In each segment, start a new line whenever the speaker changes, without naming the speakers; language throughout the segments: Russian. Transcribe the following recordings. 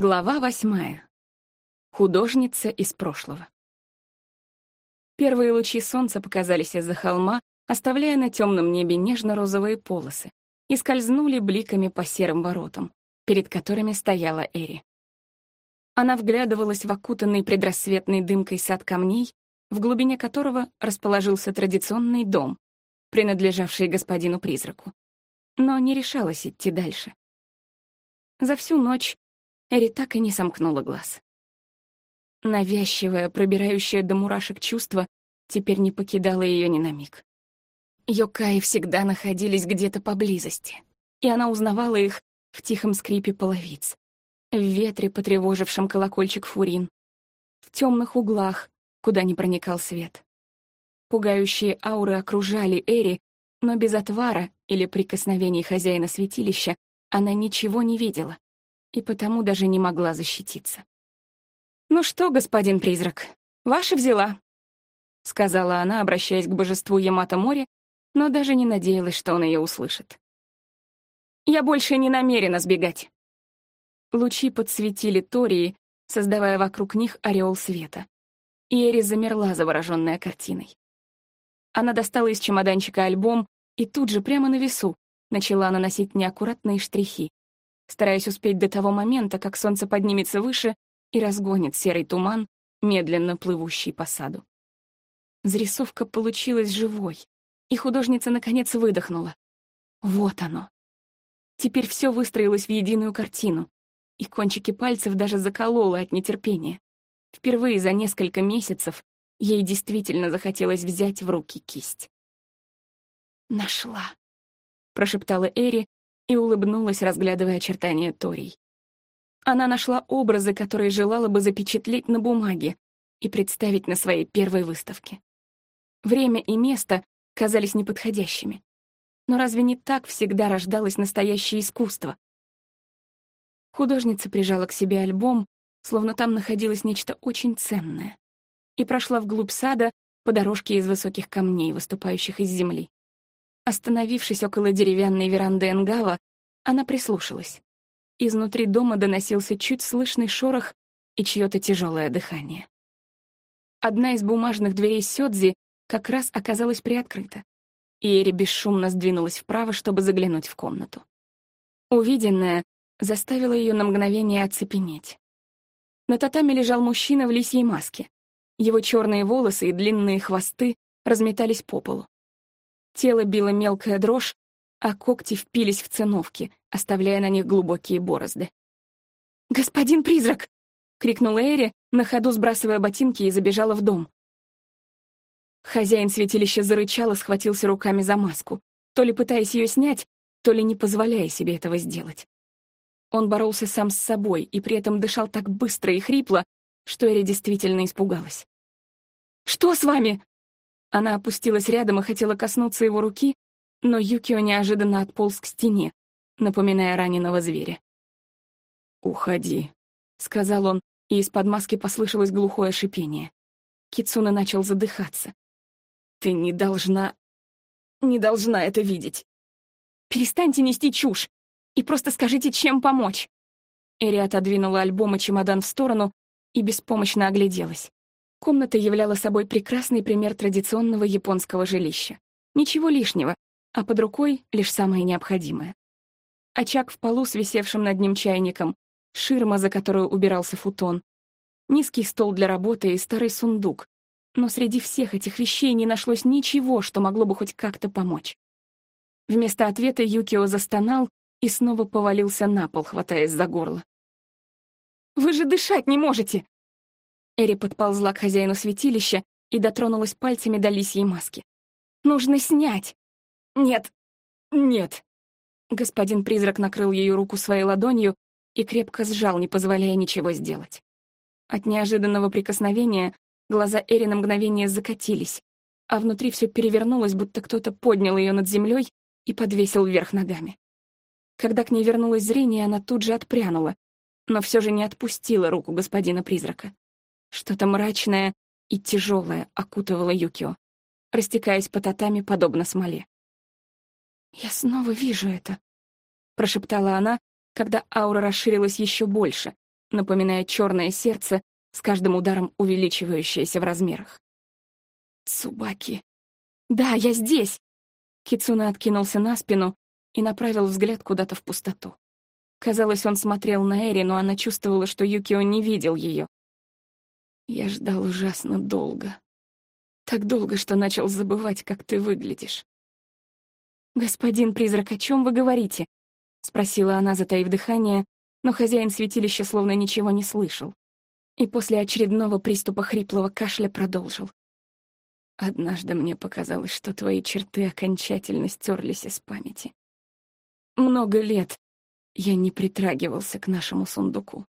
Глава восьмая. Художница из прошлого. Первые лучи солнца показались из-за холма, оставляя на темном небе нежно-розовые полосы, и скользнули бликами по серым воротам, перед которыми стояла Эри. Она вглядывалась в окутанный предрассветной дымкой сад камней, в глубине которого расположился традиционный дом, принадлежавший господину-призраку, но не решалась идти дальше. За всю ночь Эри так и не сомкнула глаз. Навязчивое, пробирающее до мурашек чувство теперь не покидало ее ни на миг. Йокаи всегда находились где-то поблизости, и она узнавала их в тихом скрипе половиц, в ветре, потревожившем колокольчик фурин, в темных углах, куда не проникал свет. Пугающие ауры окружали Эри, но без отвара или прикосновений хозяина святилища она ничего не видела и потому даже не могла защититься. «Ну что, господин призрак, ваша взяла», — сказала она, обращаясь к божеству Ямато моря, но даже не надеялась, что он ее услышит. «Я больше не намерена сбегать». Лучи подсветили Тории, создавая вокруг них ореол света. И Эри замерла, завороженная картиной. Она достала из чемоданчика альбом и тут же, прямо на весу, начала наносить неаккуратные штрихи, стараясь успеть до того момента, как солнце поднимется выше и разгонит серый туман, медленно плывущий по саду. Зарисовка получилась живой, и художница наконец выдохнула. Вот оно. Теперь все выстроилось в единую картину, и кончики пальцев даже закололо от нетерпения. Впервые за несколько месяцев ей действительно захотелось взять в руки кисть. «Нашла», — прошептала Эри, и улыбнулась, разглядывая очертания Торий. Она нашла образы, которые желала бы запечатлеть на бумаге и представить на своей первой выставке. Время и место казались неподходящими. Но разве не так всегда рождалось настоящее искусство? Художница прижала к себе альбом, словно там находилось нечто очень ценное, и прошла вглубь сада по дорожке из высоких камней, выступающих из земли. Остановившись около деревянной веранды Энгава, она прислушалась. Изнутри дома доносился чуть слышный шорох и чьё-то тяжелое дыхание. Одна из бумажных дверей Сёдзи как раз оказалась приоткрыта, и Эри бесшумно сдвинулась вправо, чтобы заглянуть в комнату. Увиденное заставило ее на мгновение оцепенеть. На татаме лежал мужчина в лисьей маске. Его черные волосы и длинные хвосты разметались по полу. Тело било мелкая дрожь, а когти впились в циновки, оставляя на них глубокие борозды. «Господин призрак!» — крикнула Эри, на ходу сбрасывая ботинки и забежала в дом. Хозяин святилища зарычал и схватился руками за маску, то ли пытаясь ее снять, то ли не позволяя себе этого сделать. Он боролся сам с собой и при этом дышал так быстро и хрипло, что Эри действительно испугалась. «Что с вами?» Она опустилась рядом и хотела коснуться его руки, но Юкио неожиданно отполз к стене, напоминая раненого зверя. «Уходи», — сказал он, и из-под маски послышалось глухое шипение. Кицуна начал задыхаться. «Ты не должна... не должна это видеть. Перестаньте нести чушь и просто скажите, чем помочь». Эри отодвинула альбом и чемодан в сторону и беспомощно огляделась. Комната являла собой прекрасный пример традиционного японского жилища. Ничего лишнего, а под рукой лишь самое необходимое. Очаг в полу с висевшим над ним чайником, ширма, за которую убирался футон, низкий стол для работы и старый сундук. Но среди всех этих вещей не нашлось ничего, что могло бы хоть как-то помочь. Вместо ответа Юкио застонал и снова повалился на пол, хватаясь за горло. «Вы же дышать не можете!» Эри подползла к хозяину святилища и дотронулась пальцами до лисьей маски. «Нужно снять!» «Нет! Нет!» Господин призрак накрыл ее руку своей ладонью и крепко сжал, не позволяя ничего сделать. От неожиданного прикосновения глаза Эри на мгновение закатились, а внутри все перевернулось, будто кто-то поднял ее над землей и подвесил вверх ногами. Когда к ней вернулось зрение, она тут же отпрянула, но все же не отпустила руку господина призрака. Что-то мрачное и тяжелое окутывало Юкио, растекаясь по татами, подобно смоле. «Я снова вижу это», — прошептала она, когда аура расширилась еще больше, напоминая черное сердце, с каждым ударом увеличивающееся в размерах. Цубаки. «Да, я здесь!» Кицуна откинулся на спину и направил взгляд куда-то в пустоту. Казалось, он смотрел на Эри, но она чувствовала, что Юкио не видел ее. Я ждал ужасно долго. Так долго, что начал забывать, как ты выглядишь. «Господин призрак, о чем вы говорите?» — спросила она, затаив дыхание, но хозяин святилища словно ничего не слышал. И после очередного приступа хриплого кашля продолжил. «Однажды мне показалось, что твои черты окончательно стерлись из памяти. Много лет я не притрагивался к нашему сундуку.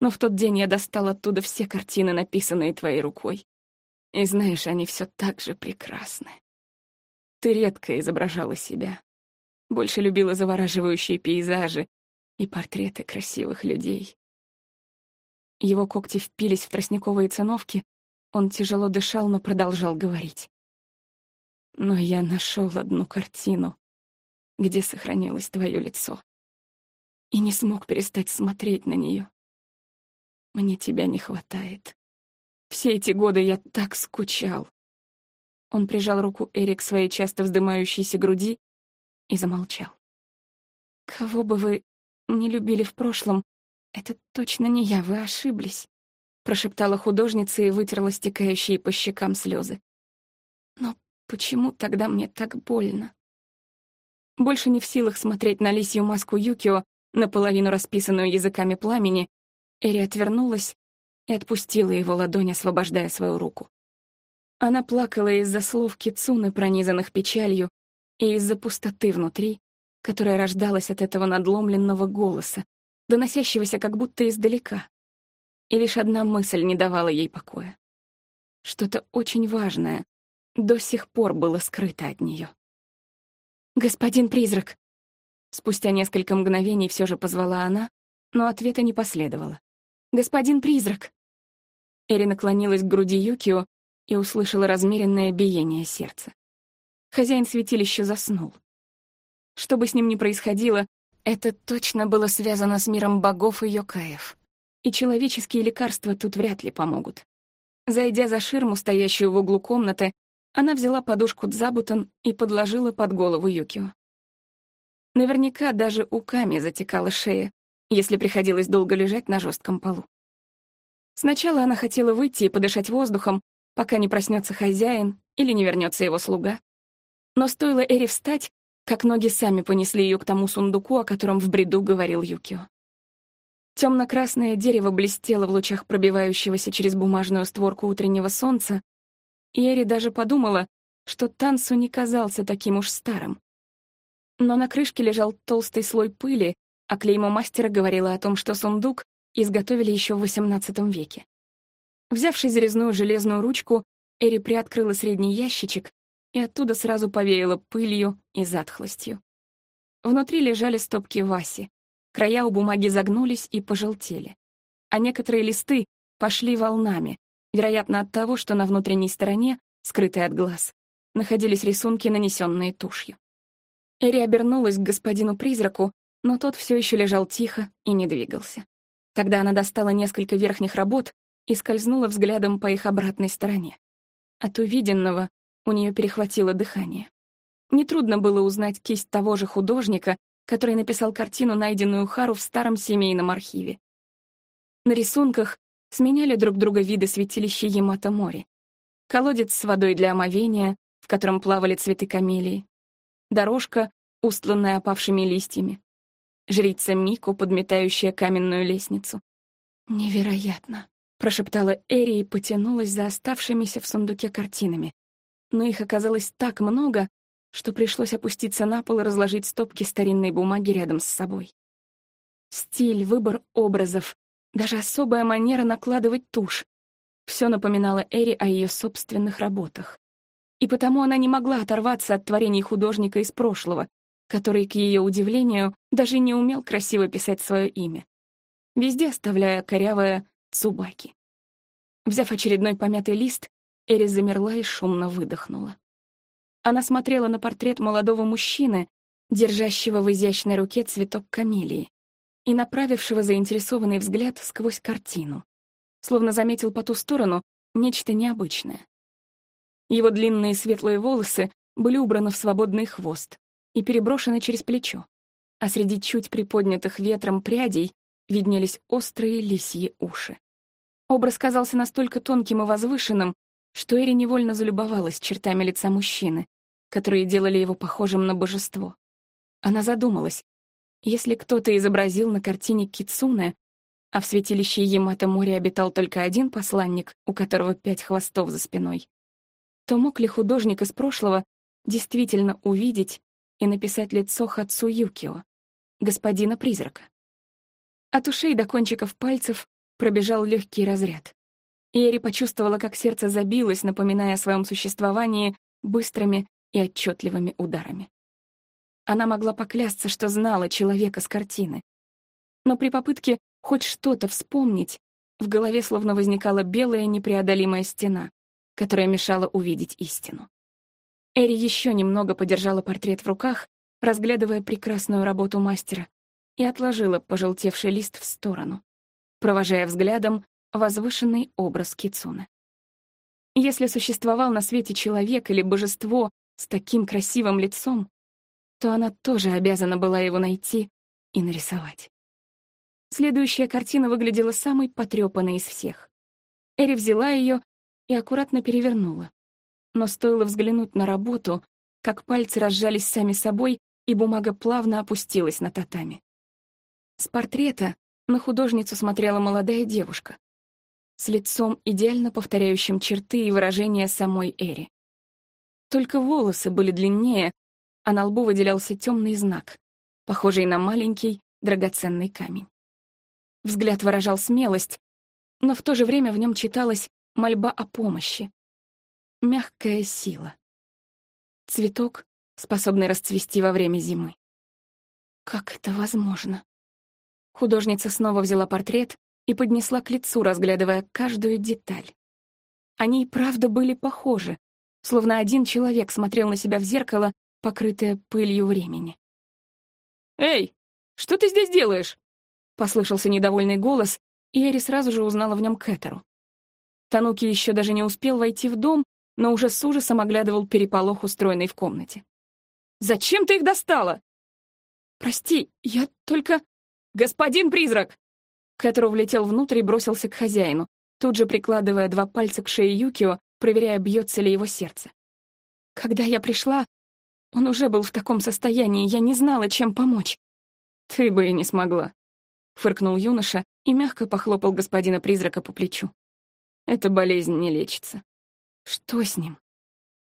Но в тот день я достал оттуда все картины, написанные твоей рукой. И знаешь, они все так же прекрасны. Ты редко изображала себя. Больше любила завораживающие пейзажи и портреты красивых людей. Его когти впились в тростниковые циновки, он тяжело дышал, но продолжал говорить. Но я нашел одну картину, где сохранилось твое лицо и не смог перестать смотреть на нее. Мне тебя не хватает. Все эти годы я так скучал. Он прижал руку Эри к своей часто вздымающейся груди и замолчал. «Кого бы вы не любили в прошлом, это точно не я, вы ошиблись», прошептала художница и вытерла стекающие по щекам слезы. «Но почему тогда мне так больно?» Больше не в силах смотреть на лисью маску Юкио, наполовину расписанную языками пламени, Эри отвернулась и отпустила его ладонь, освобождая свою руку. Она плакала из-за слов Кицуны, пронизанных печалью, и из-за пустоты внутри, которая рождалась от этого надломленного голоса, доносящегося как будто издалека. И лишь одна мысль не давала ей покоя. Что-то очень важное до сих пор было скрыто от нее. «Господин призрак!» Спустя несколько мгновений все же позвала она, но ответа не последовало. «Господин призрак!» Эри наклонилась к груди Юкио и услышала размеренное биение сердца. Хозяин святилища заснул. Что бы с ним ни происходило, это точно было связано с миром богов и йокаев. И человеческие лекарства тут вряд ли помогут. Зайдя за ширму, стоящую в углу комнаты, она взяла подушку Дзабутон и подложила под голову Юкио. Наверняка даже у Ками затекала шея, если приходилось долго лежать на жестком полу. Сначала она хотела выйти и подышать воздухом, пока не проснется хозяин или не вернется его слуга. Но стоило Эри встать, как ноги сами понесли ее к тому сундуку, о котором в бреду говорил Юкио. Темно-красное дерево блестело в лучах пробивающегося через бумажную створку утреннего солнца, и Эри даже подумала, что Тансу не казался таким уж старым. Но на крышке лежал толстый слой пыли, а клеймо мастера говорило о том, что сундук изготовили еще в XVIII веке. Взявшись за резную железную ручку, Эри приоткрыла средний ящичек и оттуда сразу повеяло пылью и затхлостью. Внутри лежали стопки Васи. Края у бумаги загнулись и пожелтели. А некоторые листы пошли волнами, вероятно, от того, что на внутренней стороне, скрытой от глаз, находились рисунки, нанесенные тушью. Эри обернулась к господину-призраку, но тот все еще лежал тихо и не двигался. Тогда она достала несколько верхних работ и скользнула взглядом по их обратной стороне. От увиденного у нее перехватило дыхание. Нетрудно было узнать кисть того же художника, который написал картину, найденную Хару в старом семейном архиве. На рисунках сменяли друг друга виды святилища Ямато-море. Колодец с водой для омовения, в котором плавали цветы камелии, дорожка, устланная опавшими листьями, жрица Мику, подметающая каменную лестницу. «Невероятно», — прошептала Эри и потянулась за оставшимися в сундуке картинами. Но их оказалось так много, что пришлось опуститься на пол и разложить стопки старинной бумаги рядом с собой. Стиль, выбор образов, даже особая манера накладывать тушь — все напоминало Эри о ее собственных работах и потому она не могла оторваться от творений художника из прошлого, который, к ее удивлению, даже не умел красиво писать свое имя, везде оставляя корявое «Цубаки». Взяв очередной помятый лист, Эрис замерла и шумно выдохнула. Она смотрела на портрет молодого мужчины, держащего в изящной руке цветок камелии, и направившего заинтересованный взгляд сквозь картину, словно заметил по ту сторону нечто необычное. Его длинные светлые волосы были убраны в свободный хвост и переброшены через плечо, а среди чуть приподнятых ветром прядей виднелись острые лисьи уши. Образ казался настолько тонким и возвышенным, что Эри невольно залюбовалась чертами лица мужчины, которые делали его похожим на божество. Она задумалась, если кто-то изобразил на картине Кицуне, а в святилище Ямато море обитал только один посланник, у которого пять хвостов за спиной, то мог ли художник из прошлого действительно увидеть и написать лицо Хацу Юкио, господина-призрака? От ушей до кончиков пальцев пробежал легкий разряд. Эри почувствовала, как сердце забилось, напоминая о своем существовании быстрыми и отчетливыми ударами. Она могла поклясться, что знала человека с картины. Но при попытке хоть что-то вспомнить, в голове словно возникала белая непреодолимая стена, которая мешала увидеть истину. Эри еще немного подержала портрет в руках, разглядывая прекрасную работу мастера, и отложила пожелтевший лист в сторону, провожая взглядом возвышенный образ Кицуны. Если существовал на свете человек или божество с таким красивым лицом, то она тоже обязана была его найти и нарисовать. Следующая картина выглядела самой потрёпанной из всех. Эри взяла ее и аккуратно перевернула. Но стоило взглянуть на работу, как пальцы разжались сами собой, и бумага плавно опустилась на татами. С портрета на художницу смотрела молодая девушка с лицом, идеально повторяющим черты и выражения самой Эри. Только волосы были длиннее, а на лбу выделялся темный знак, похожий на маленький драгоценный камень. Взгляд выражал смелость, но в то же время в нем читалась мольба о помощи. Мягкая сила. Цветок, способный расцвести во время зимы. Как это возможно? Художница снова взяла портрет и поднесла к лицу, разглядывая каждую деталь. Они и правда были похожи, словно один человек смотрел на себя в зеркало, покрытое пылью времени. «Эй, что ты здесь делаешь?» — послышался недовольный голос, и Эри сразу же узнала в нем Кэтеру. Тануки еще даже не успел войти в дом, но уже с ужасом оглядывал переполох, устроенный в комнате. «Зачем ты их достала?» «Прости, я только...» «Господин призрак!» Кэтру влетел внутрь и бросился к хозяину, тут же прикладывая два пальца к шее Юкио, проверяя, бьется ли его сердце. Когда я пришла, он уже был в таком состоянии, я не знала, чем помочь. «Ты бы и не смогла», — фыркнул юноша и мягко похлопал господина призрака по плечу. «Эта болезнь не лечится». «Что с ним?»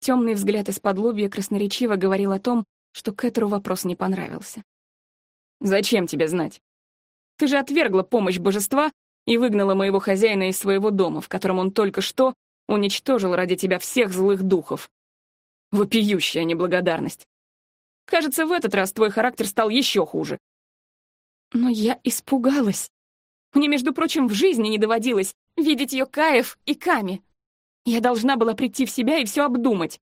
Темный взгляд из-под лобья красноречиво говорил о том, что Кэтру вопрос не понравился. Зачем тебе знать? Ты же отвергла помощь божества и выгнала моего хозяина из своего дома, в котором он только что уничтожил ради тебя всех злых духов. Вопиющая неблагодарность. Кажется, в этот раз твой характер стал еще хуже. Но я испугалась. Мне, между прочим, в жизни не доводилось видеть ее Каев и Ками. Я должна была прийти в себя и все обдумать.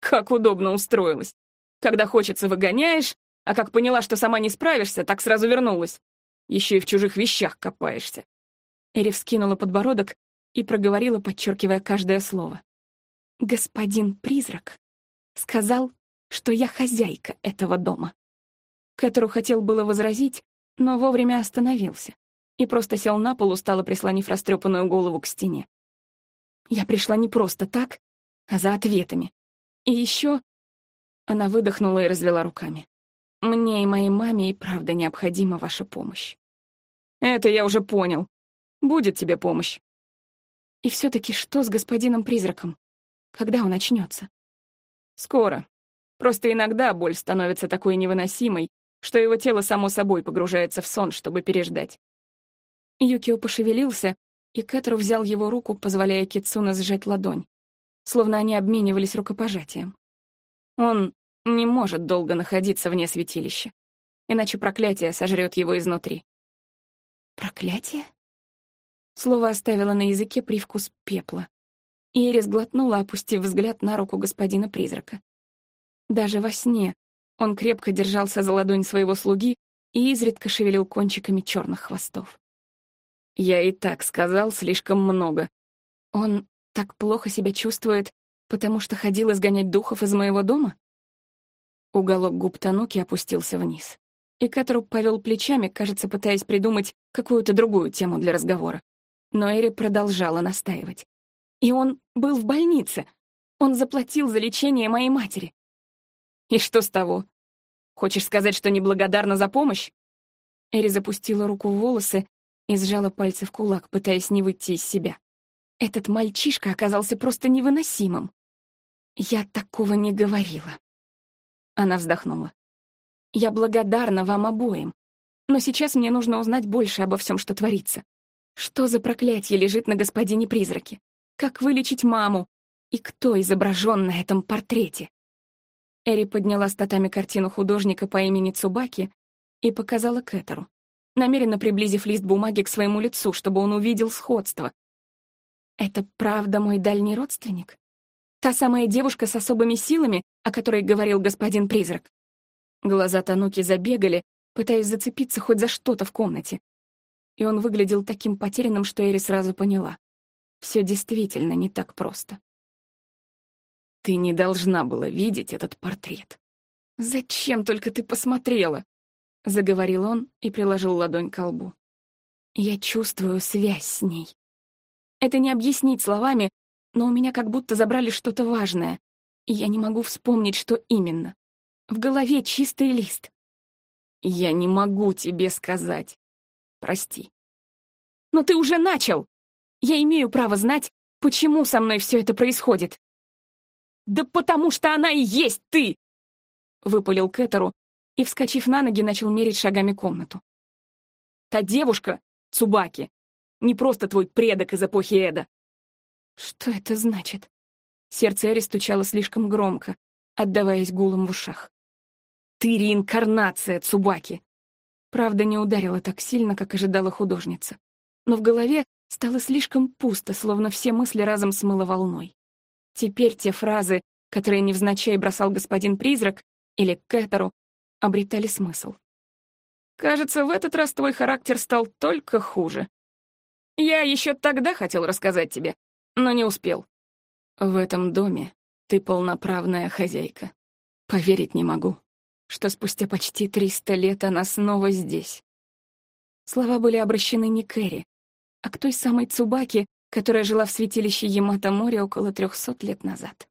Как удобно устроилась. Когда хочется, выгоняешь, а как поняла, что сама не справишься, так сразу вернулась. Еще и в чужих вещах копаешься. Эри вскинула подбородок и проговорила, подчеркивая каждое слово. «Господин призрак сказал, что я хозяйка этого дома». Кэтеру хотел было возразить, но вовремя остановился и просто сел на пол, устало прислонив растрепанную голову к стене. Я пришла не просто так, а за ответами. И еще она выдохнула и развела руками. Мне и моей маме и правда необходима ваша помощь. Это я уже понял. Будет тебе помощь. И все таки что с господином-призраком? Когда он очнется? Скоро. Просто иногда боль становится такой невыносимой, что его тело само собой погружается в сон, чтобы переждать. Юкио пошевелился, и Кэтру взял его руку, позволяя Кицуна сжать ладонь, словно они обменивались рукопожатием. Он не может долго находиться вне святилища, иначе проклятие сожрет его изнутри. Проклятие? Слово оставило на языке привкус пепла. И Эрис глотнула, опустив взгляд на руку господина-призрака. Даже во сне он крепко держался за ладонь своего слуги, и изредка шевелил кончиками черных хвостов. «Я и так сказал слишком много. Он так плохо себя чувствует, потому что ходил изгонять духов из моего дома?» Уголок губ Тануки опустился вниз. И Кэтруп повел плечами, кажется, пытаясь придумать какую-то другую тему для разговора. Но Эри продолжала настаивать. «И он был в больнице. Он заплатил за лечение моей матери». «И что с того? Хочешь сказать, что неблагодарна за помощь?» Эри запустила руку в волосы и сжала пальцы в кулак, пытаясь не выйти из себя. Этот мальчишка оказался просто невыносимым. Я такого не говорила. Она вздохнула. «Я благодарна вам обоим, но сейчас мне нужно узнать больше обо всем, что творится. Что за проклятие лежит на господине-призраке? Как вылечить маму? И кто изображен на этом портрете?» Эри подняла статами картину художника по имени Цубаки и показала Кэтеру, намеренно приблизив лист бумаги к своему лицу, чтобы он увидел сходство. «Это правда мой дальний родственник?» Та самая девушка с особыми силами, о которой говорил господин-призрак. Глаза Тануки забегали, пытаясь зацепиться хоть за что-то в комнате. И он выглядел таким потерянным, что Эри сразу поняла. Все действительно не так просто. «Ты не должна была видеть этот портрет. Зачем только ты посмотрела?» — заговорил он и приложил ладонь к лбу. «Я чувствую связь с ней. Это не объяснить словами, но у меня как будто забрали что-то важное, и я не могу вспомнить, что именно. В голове чистый лист. Я не могу тебе сказать. Прости. Но ты уже начал. Я имею право знать, почему со мной все это происходит. Да потому что она и есть ты! Выпалил Кэтеру и, вскочив на ноги, начал мерить шагами комнату. Та девушка, Цубаки, не просто твой предок из эпохи Эда. Что это значит? Сердце Эри стучало слишком громко, отдаваясь гулом в ушах. «Ты реинкарнация, Цубаки!» Правда, не ударила так сильно, как ожидала художница. Но в голове стало слишком пусто, словно все мысли разом смыло волной. Теперь те фразы, которые невзначай бросал господин-призрак или Кэтеру, обретали смысл. «Кажется, в этот раз твой характер стал только хуже. Я еще тогда хотел рассказать тебе, но не успел. В этом доме ты полноправная хозяйка. Поверить не могу, что спустя почти триста лет она снова здесь. Слова были обращены не к Эри, а к той самой Цубаке, которая жила в святилище Ямато-море около трехсот лет назад.